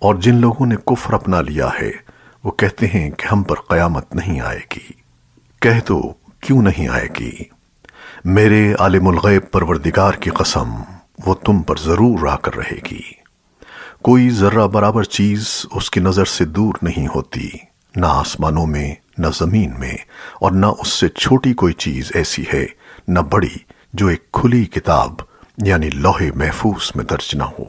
اور جن لوگوں نے کفر اپنا لیا ہے، وہ کہتے ہیں کہ ہم پر قیامت نہیں آئے گی۔ کہہ دو، کیوں نہیں آئے گی؟ میرے عالم الغیب پروردگار کی قسم، وہ تم پر ضرور راہ کر رہے گی۔ کوئی ذرہ برابر چیز اس کی نظر سے دور نہیں ہوتی، نہ آسمانوں میں، نہ زمین میں، اور نہ اس سے چھوٹی کوئی چیز ایسی ہے، نہ بڑی، جو ایک کھلی کتاب یعنی لوہے محفوظ میں درج نہ ہو۔